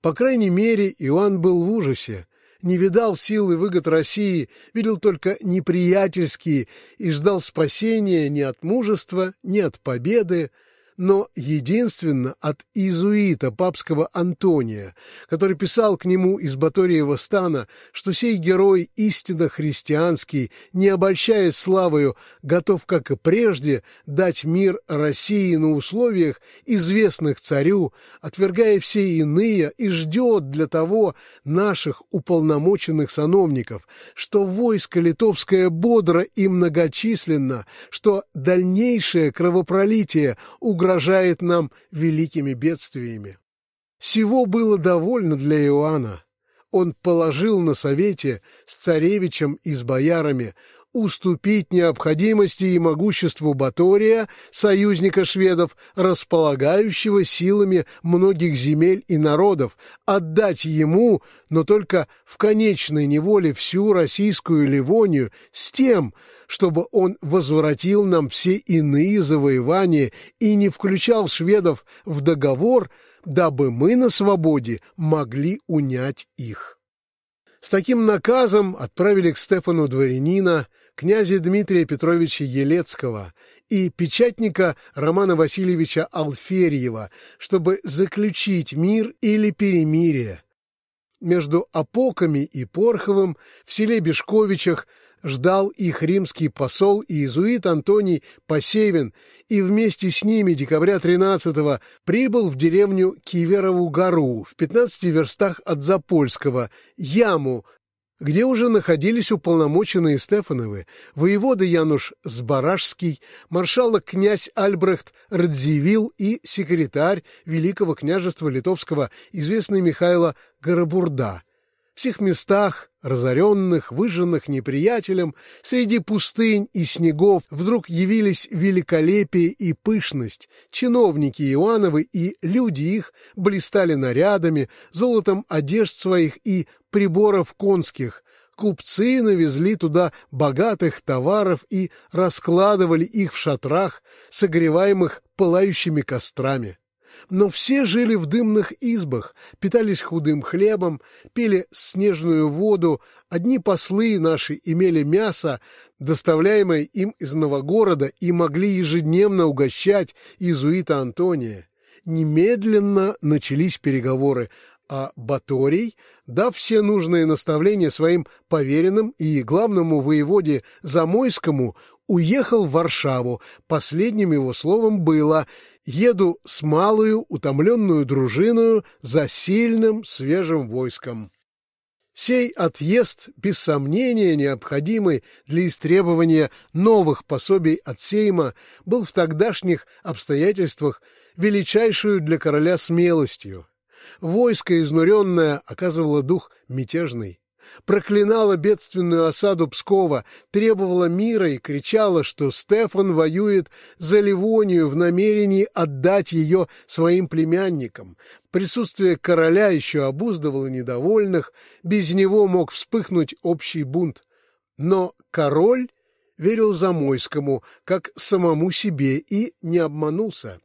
По крайней мере, Иоанн был в ужасе, не видал сил и выгод России, видел только неприятельские и ждал спасения ни от мужества, ни от победы, но единственно от иезуита папского Антония, который писал к нему из Баториева стана, что сей герой истинно христианский, не обольщаясь славою, готов, как и прежде, дать мир России на условиях, известных царю, отвергая все иные, и ждет для того наших уполномоченных сановников, что войско литовское бодро и многочисленно, что дальнейшее кровопролитие угрожает угрожает нам великими бедствиями. Всего было довольно для Иоанна. Он положил на совете с царевичем и с боярами уступить необходимости и могуществу Батория, союзника шведов, располагающего силами многих земель и народов, отдать ему, но только в конечной неволе всю российскую Ливонию, с тем, чтобы он возвратил нам все иные завоевания и не включал шведов в договор, дабы мы на свободе могли унять их. С таким наказом отправили к Стефану дворянина, князя Дмитрия Петровича Елецкого и печатника Романа Васильевича Алферьева, чтобы заключить мир или перемирие. Между Апоками и Порховым в селе Бешковичах ждал их римский посол и иезуит Антоний Посевин, и вместе с ними декабря 13-го прибыл в деревню Киверову гору в 15 верстах от Запольского, Яму, где уже находились уполномоченные Стефановы, воевода Януш Сбаражский, маршалок князь Альбрехт Радзивилл и секретарь Великого княжества Литовского, известный Михайло Горобурда. Всех местах разоренных, выжженных неприятелем, среди пустынь и снегов вдруг явились великолепие и пышность. Чиновники Иоанновы и люди их блистали нарядами, золотом одежд своих и приборов конских. Купцы навезли туда богатых товаров и раскладывали их в шатрах, согреваемых пылающими кострами но все жили в дымных избах, питались худым хлебом, пили снежную воду, одни послы наши имели мясо, доставляемое им из Новогорода, и могли ежедневно угощать иезуита Антония. Немедленно начались переговоры, а Баторий, дав все нужные наставления своим поверенным и главному воеводе Замойскому, уехал в Варшаву. Последним его словом было еду с малую утомленную дружиною за сильным свежим войском. Сей отъезд, без сомнения, необходимый для истребования новых пособий от Сейма, был в тогдашних обстоятельствах величайшую для короля смелостью. Войско изнуренное оказывало дух мятежный проклинала бедственную осаду Пскова, требовала мира и кричала, что Стефан воюет за Ливонию в намерении отдать ее своим племянникам. Присутствие короля еще обуздывало недовольных, без него мог вспыхнуть общий бунт. Но король верил Замойскому, как самому себе, и не обманулся.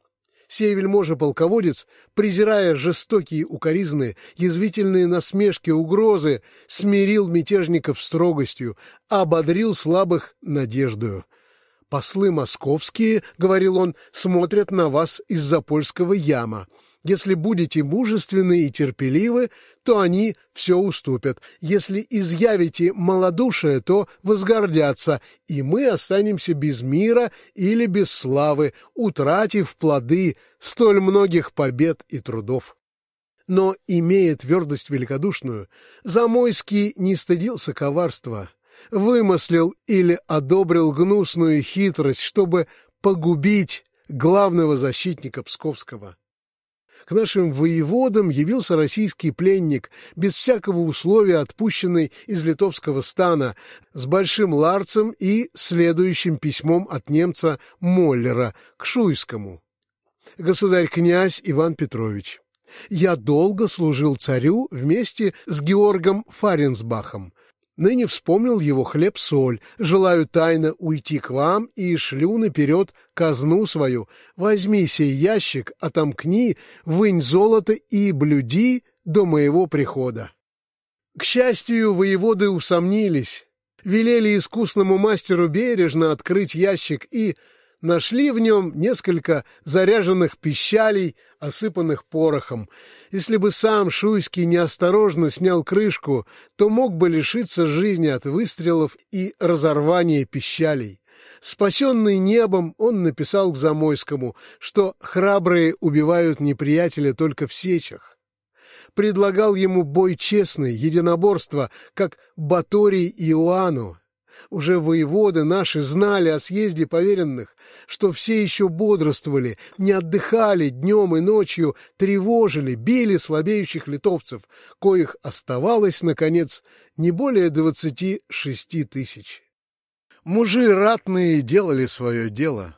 Сей вельможа-полководец, презирая жестокие укоризны, язвительные насмешки, угрозы, смирил мятежников строгостью, ободрил слабых надеждою. «Послы московские, — говорил он, — смотрят на вас из-за польского яма. Если будете мужественны и терпеливы, то они все уступят. Если изъявите малодушие, то возгордятся, и мы останемся без мира или без славы, утратив плоды столь многих побед и трудов. Но, имея твердость великодушную, Замойский не стыдился коварства, вымыслил или одобрил гнусную хитрость, чтобы погубить главного защитника Псковского к нашим воеводам явился российский пленник, без всякого условия отпущенный из литовского стана, с большим ларцем и следующим письмом от немца Моллера к Шуйскому. Государь-князь Иван Петрович, я долго служил царю вместе с Георгом Фаренсбахом, Ныне вспомнил его хлеб-соль, желаю тайно уйти к вам и шлю наперед казну свою. Возьми сей ящик, отомкни, вынь золото и блюди до моего прихода. К счастью, воеводы усомнились, велели искусному мастеру бережно открыть ящик и нашли в нем несколько заряженных пищалей, осыпанных порохом. Если бы сам Шуйский неосторожно снял крышку, то мог бы лишиться жизни от выстрелов и разорвания пищалей. Спасенный небом, он написал к Замойскому, что храбрые убивают неприятеля только в сечах. Предлагал ему бой честный, единоборство, как Баторий Иоанну, уже воеводы наши знали о съезде поверенных, что все еще бодрствовали, не отдыхали днем и ночью, тревожили, били слабеющих литовцев, коих оставалось, наконец, не более двадцати шести тысяч. Мужи ратные делали свое дело.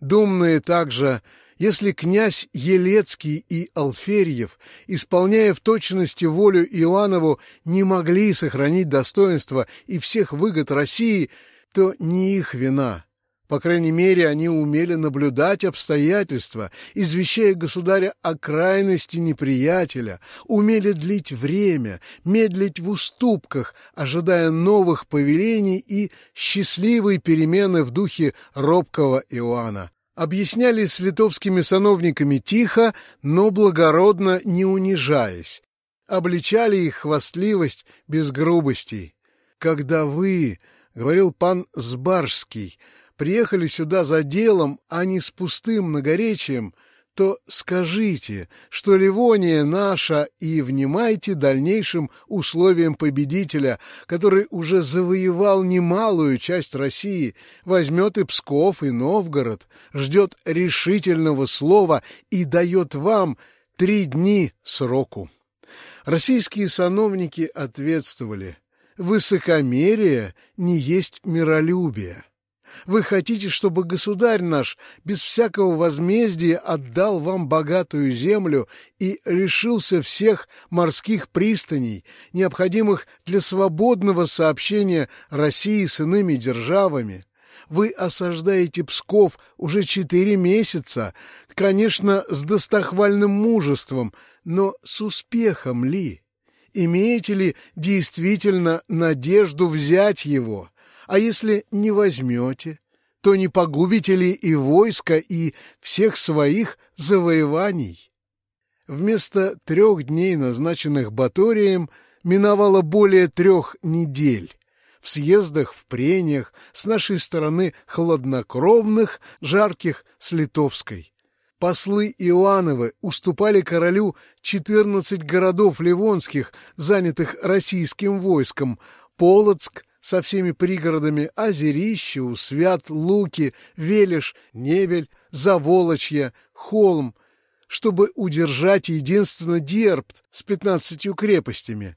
Думные также если князь Елецкий и Алферьев, исполняя в точности волю Иоаннову, не могли сохранить достоинство и всех выгод России, то не их вина. По крайней мере, они умели наблюдать обстоятельства, извещая государя о крайности неприятеля, умели длить время, медлить в уступках, ожидая новых повелений и счастливой перемены в духе робкого Иоанна объяснялись с литовскими сановниками тихо, но благородно не унижаясь, обличали их хвастливость без грубостей. «Когда вы, — говорил пан Сбаржский, — приехали сюда за делом, а не с пустым многоречием, — то скажите, что Ливония наша, и внимайте дальнейшим условиям победителя, который уже завоевал немалую часть России, возьмет и Псков, и Новгород, ждет решительного слова и дает вам три дни сроку. Российские сановники ответствовали, высокомерие не есть миролюбие. Вы хотите, чтобы государь наш без всякого возмездия отдал вам богатую землю и лишился всех морских пристаней, необходимых для свободного сообщения России с иными державами? Вы осаждаете Псков уже четыре месяца, конечно, с достохвальным мужеством, но с успехом ли? Имеете ли действительно надежду взять его? А если не возьмете, то не погубите ли и войско, и всех своих завоеваний? Вместо трех дней, назначенных Баторием, миновало более трех недель. В съездах, в прениях, с нашей стороны хладнокровных, жарких с литовской. Послы Иоанновы уступали королю четырнадцать городов ливонских, занятых российским войском, Полоцк, со всеми пригородами Озерище, Усвят, Луки, Велиш, Невель, Заволочье, Холм, чтобы удержать единственно Дербт с пятнадцатью крепостями.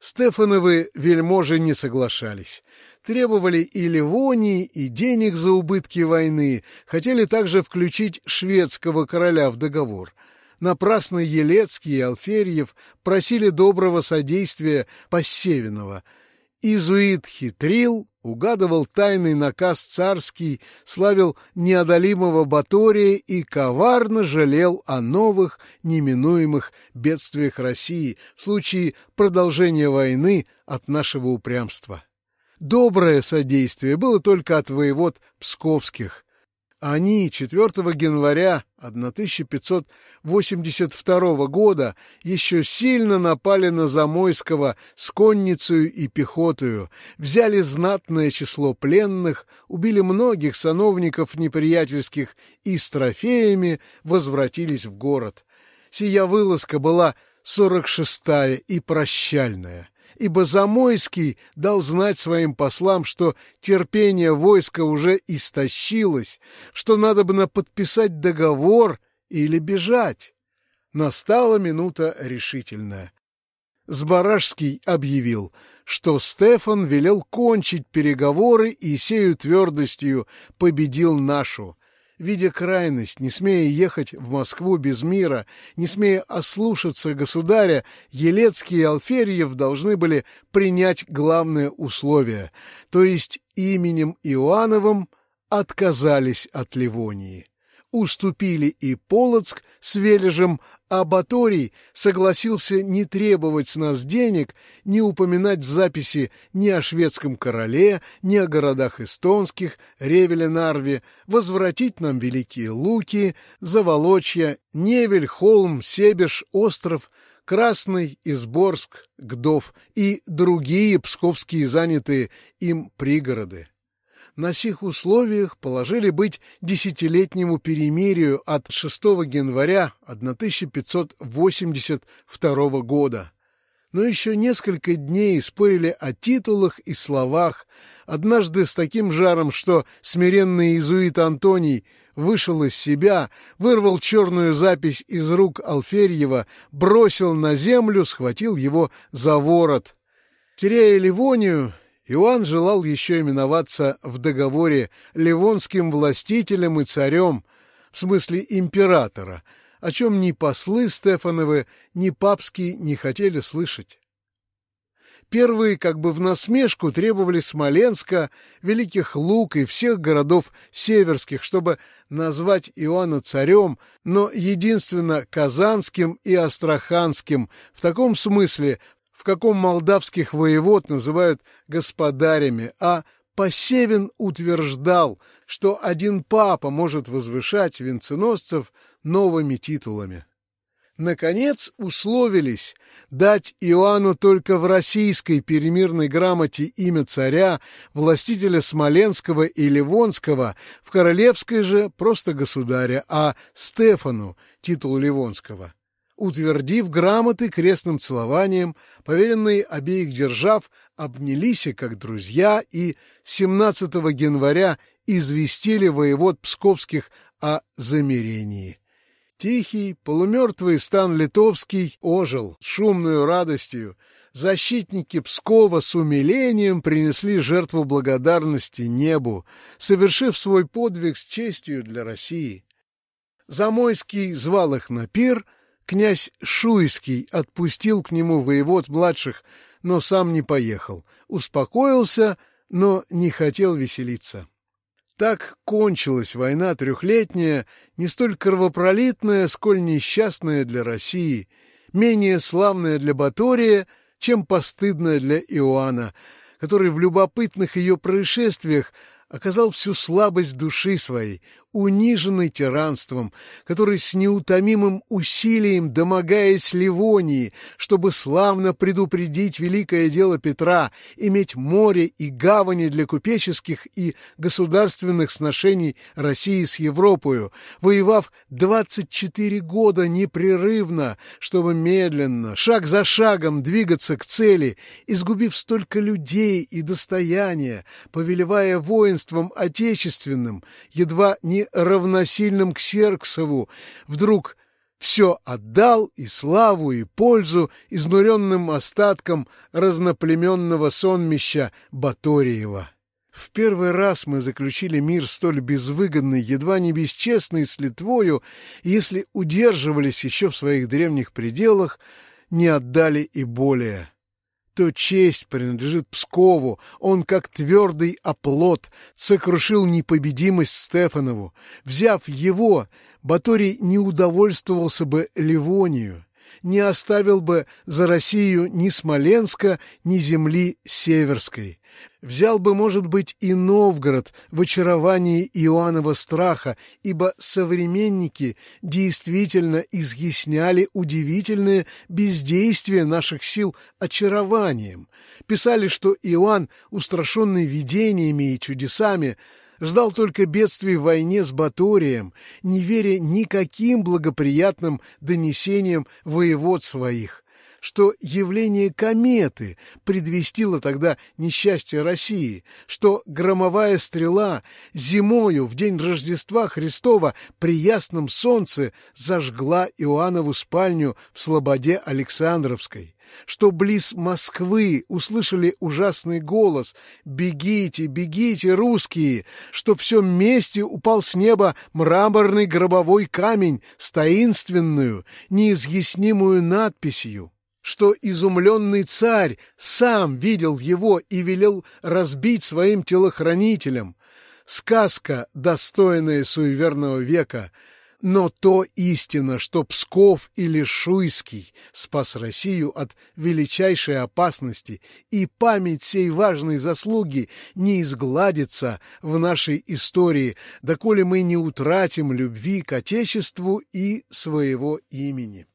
Стефановы вельможи не соглашались. Требовали и Ливонии, и денег за убытки войны, хотели также включить шведского короля в договор. Напрасно Елецкий и Алферьев просили доброго содействия Посевиного — Изуит хитрил, угадывал тайный наказ царский, славил неодолимого Батория и коварно жалел о новых неминуемых бедствиях России в случае продолжения войны от нашего упрямства. Доброе содействие было только от воевод псковских, они 4 января 1582 года еще сильно напали на Замойского с конницей и пехотою, взяли знатное число пленных, убили многих сановников неприятельских и с трофеями возвратились в город. Сия вылазка была сорок шестая и прощальная ибо Замойский дал знать своим послам, что терпение войска уже истощилось, что надо бы подписать договор или бежать. Настала минута решительная. Сбаражский объявил, что Стефан велел кончить переговоры и сею твердостью победил нашу, видя крайность, не смея ехать в Москву без мира, не смея ослушаться государя, Елецкий и Алферьев должны были принять главное условие, то есть именем Иоанновым отказались от Ливонии. Уступили и Полоцк с Вележем, а Баторий согласился не требовать с нас денег, не упоминать в записи ни о шведском короле, ни о городах эстонских, Ревеле, Нарве, возвратить нам Великие Луки, Заволочья, Невель, Холм, Себеж, Остров, Красный, Изборск, Гдов и другие псковские занятые им пригороды на сих условиях положили быть десятилетнему перемирию от 6 января 1582 года. Но еще несколько дней спорили о титулах и словах, однажды с таким жаром, что смиренный иезуит Антоний вышел из себя, вырвал черную запись из рук Алферьева, бросил на землю, схватил его за ворот. Теряя Ливонию, Иоанн желал еще именоваться в договоре ливонским властителем и царем, в смысле императора, о чем ни послы Стефановы, ни папские не хотели слышать. Первые как бы в насмешку требовали Смоленска, Великих Лук и всех городов северских, чтобы назвать Иоанна царем, но единственно Казанским и Астраханским, в таком смысле, каком молдавских воевод называют господарями, а Посевин утверждал, что один папа может возвышать венценосцев новыми титулами. Наконец условились дать Иоанну только в российской перемирной грамоте имя царя, властителя Смоленского и Ливонского, в королевской же просто государя, а Стефану титул Ливонского утвердив грамоты крестным целованием, поверенные обеих держав обнялись как друзья и 17 января известили воевод Псковских о замирении. Тихий, полумертвый стан литовский ожил шумную радостью. Защитники Пскова с умилением принесли жертву благодарности небу, совершив свой подвиг с честью для России. Замойский звал их на пир — Князь Шуйский отпустил к нему воевод младших, но сам не поехал. Успокоился, но не хотел веселиться. Так кончилась война трехлетняя, не столь кровопролитная, сколь несчастная для России, менее славная для Батория, чем постыдная для Иоанна, который в любопытных ее происшествиях оказал всю слабость души своей, униженный тиранством, который с неутомимым усилием, домогаясь Ливонии, чтобы славно предупредить великое дело Петра, иметь море и гавани для купеческих и государственных сношений России с Европою, воевав 24 года непрерывно, чтобы медленно, шаг за шагом двигаться к цели, изгубив столько людей и достояния, повелевая воинством отечественным, едва не равносильным к Серксову, вдруг все отдал и славу, и пользу изнуренным остаткам разноплеменного сонмища Баториева. В первый раз мы заключили мир столь безвыгодный, едва не бесчестный с Литвою, если удерживались еще в своих древних пределах, не отдали и более. То честь принадлежит Пскову. Он, как твердый оплот, сокрушил непобедимость Стефанову. Взяв его, Баторий не удовольствовался бы Ливонию, не оставил бы за Россию ни Смоленска, ни земли Северской. Взял бы, может быть, и Новгород в очаровании Иоаннова страха, ибо современники действительно изъясняли удивительное бездействие наших сил очарованием. Писали, что Иоанн, устрашенный видениями и чудесами, ждал только бедствий в войне с Баторием, не веря никаким благоприятным донесениям воевод своих что явление кометы предвестило тогда несчастье России, что громовая стрела зимою в день Рождества Христова при ясном солнце зажгла Иоаннову спальню в Слободе Александровской что близ Москвы услышали ужасный голос «Бегите, бегите, русские!», что все вместе упал с неба мраморный гробовой камень с таинственную, неизъяснимую надписью что изумленный царь сам видел его и велел разбить своим телохранителям. Сказка, достойная суеверного века, но то истина, что Псков или Шуйский спас Россию от величайшей опасности, и память сей важной заслуги не изгладится в нашей истории, доколе мы не утратим любви к Отечеству и своего имени.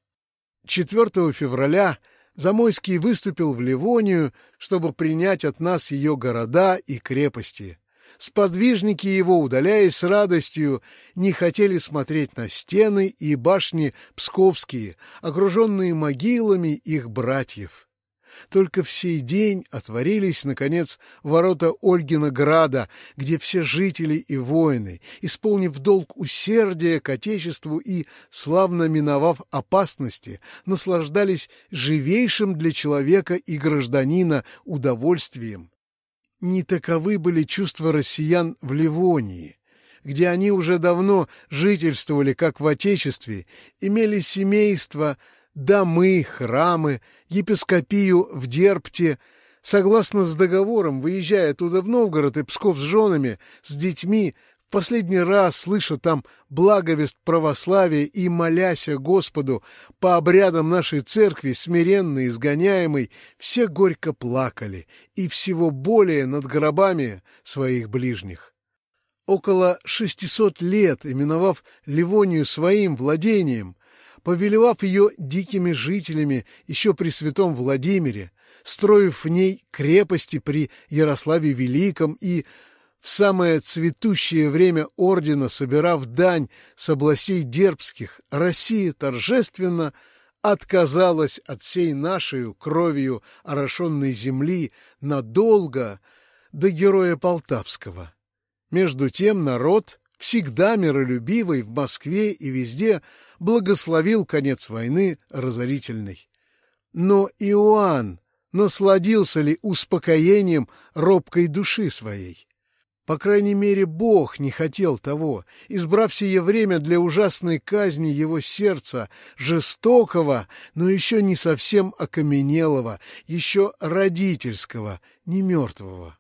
4 февраля Замойский выступил в Ливонию, чтобы принять от нас ее города и крепости. Сподвижники его, удаляясь с радостью, не хотели смотреть на стены и башни псковские, окруженные могилами их братьев. Только в сей день отворились, наконец, ворота Ольгина града, где все жители и воины, исполнив долг усердия к Отечеству и, славно миновав опасности, наслаждались живейшим для человека и гражданина удовольствием. Не таковы были чувства россиян в Ливонии где они уже давно жительствовали, как в Отечестве, имели семейство, домы, храмы, епископию в Дерпте, согласно с договором, выезжая туда в Новгород и Псков с женами, с детьми, последний раз, слыша там благовест православия и моляся Господу по обрядам нашей церкви, смиренно изгоняемой, все горько плакали и всего более над гробами своих ближних. Около шестисот лет, именовав Ливонию своим владением, повелевав ее дикими жителями еще при святом Владимире, строив в ней крепости при Ярославе Великом и в самое цветущее время ордена, собирав дань с областей дербских, Россия торжественно отказалась от всей нашей кровью орошенной земли надолго до героя Полтавского. Между тем народ, всегда миролюбивый в Москве и везде, благословил конец войны разорительной. Но Иоанн насладился ли успокоением робкой души своей? По крайней мере, Бог не хотел того, избрав сие время для ужасной казни его сердца, жестокого, но еще не совсем окаменелого, еще родительского, не мертвого.